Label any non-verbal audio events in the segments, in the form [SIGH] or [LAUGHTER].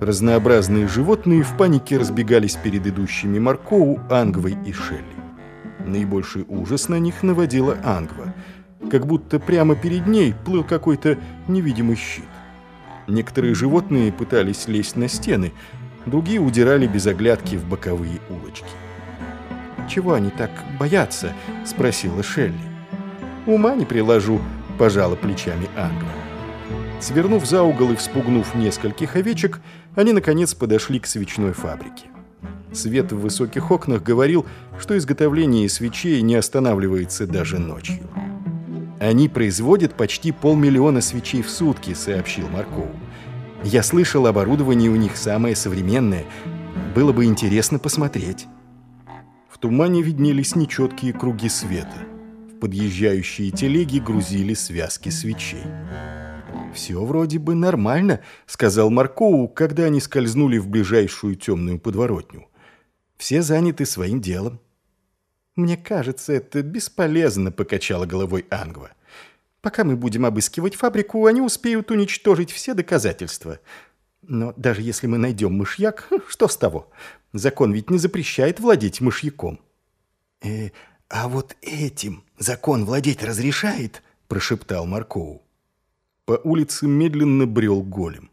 Разнообразные животные в панике разбегались перед идущими Маркоу, Ангвой и Шелли. Наибольший ужас на них наводила Ангва, как будто прямо перед ней плыл какой-то невидимый щит. Некоторые животные пытались лезть на стены, другие удирали без оглядки в боковые улочки. «Чего они так боятся?» — спросила Шелли. «Ума не приложу», — пожала плечами Ангва. Свернув за угол и вспугнув нескольких овечек, они, наконец, подошли к свечной фабрике. Свет в высоких окнах говорил, что изготовление свечей не останавливается даже ночью. «Они производят почти полмиллиона свечей в сутки», — сообщил Марков. «Я слышал, оборудование у них самое современное. Было бы интересно посмотреть» тумане виднелись нечеткие круги света. В подъезжающие телеги грузили связки свечей. «Все вроде бы нормально», — сказал Маркоу, когда они скользнули в ближайшую темную подворотню. «Все заняты своим делом». «Мне кажется, это бесполезно», — покачала головой Ангва. «Пока мы будем обыскивать фабрику, они успеют уничтожить все доказательства. Но даже если мы найдем мышьяк, [LAUGHS] что с того? Закон ведь не запрещает владеть мышьяком. «Э, а вот этим закон владеть разрешает?» – прошептал Маркоу. По улице медленно брел голем.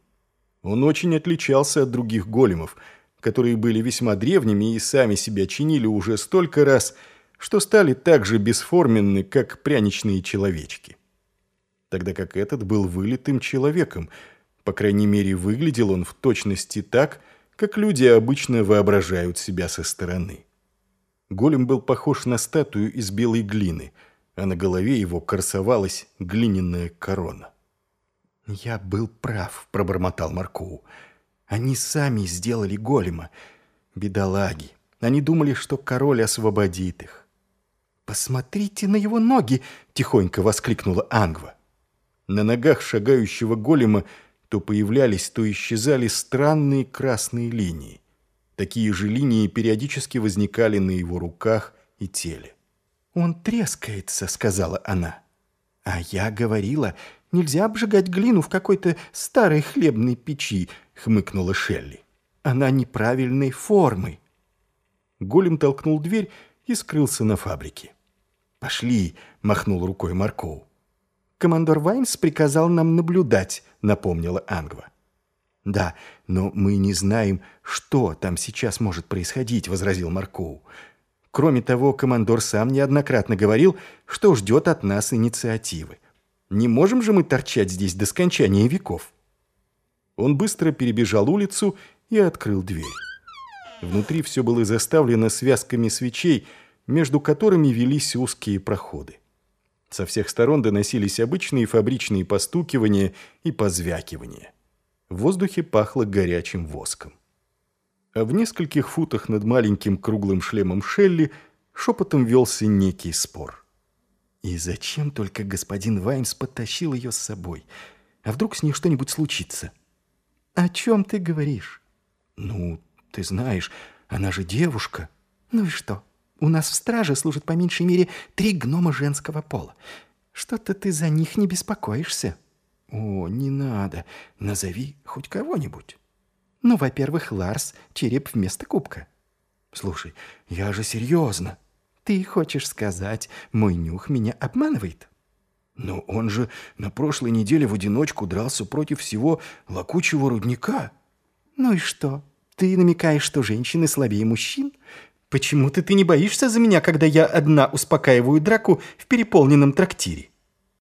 Он очень отличался от других големов, которые были весьма древними и сами себя чинили уже столько раз, что стали так же бесформенны, как пряничные человечки. Тогда как этот был вылитым человеком, по крайней мере, выглядел он в точности так, как люди обычно воображают себя со стороны. Голем был похож на статую из белой глины, а на голове его красовалась глиняная корона. «Я был прав», — пробормотал Маркоу. «Они сами сделали голема. Бедолаги. Они думали, что король освободит их». «Посмотрите на его ноги!» — тихонько воскликнула Ангва. На ногах шагающего голема то появлялись, то исчезали странные красные линии. Такие же линии периодически возникали на его руках и теле. «Он трескается», — сказала она. «А я говорила, нельзя обжигать глину в какой-то старой хлебной печи», — хмыкнула Шелли. «Она неправильной формы». Голем толкнул дверь и скрылся на фабрике. «Пошли», — махнул рукой Марков. «Командор Вайнс приказал нам наблюдать», — напомнила Ангва. «Да, но мы не знаем, что там сейчас может происходить», — возразил Маркоу. «Кроме того, командор сам неоднократно говорил, что ждет от нас инициативы. Не можем же мы торчать здесь до скончания веков». Он быстро перебежал улицу и открыл дверь. Внутри все было заставлено связками свечей, между которыми велись узкие проходы. Со всех сторон доносились обычные фабричные постукивания и позвякивания. В воздухе пахло горячим воском. А в нескольких футах над маленьким круглым шлемом Шелли шепотом велся некий спор. И зачем только господин Ваймс подтащил ее с собой? А вдруг с ней что-нибудь случится? О чем ты говоришь? Ну, ты знаешь, она же девушка. Ну и что? У нас в страже служат по меньшей мере три гнома женского пола. Что-то ты за них не беспокоишься. О, не надо. Назови хоть кого-нибудь. Ну, во-первых, Ларс — череп вместо кубка. Слушай, я же серьезно. Ты хочешь сказать, мой нюх меня обманывает? Но он же на прошлой неделе в одиночку дрался против всего лакучего рудника. Ну и что? Ты намекаешь, что женщины слабее мужчин? Почему-то ты не боишься за меня, когда я одна успокаиваю драку в переполненном трактире.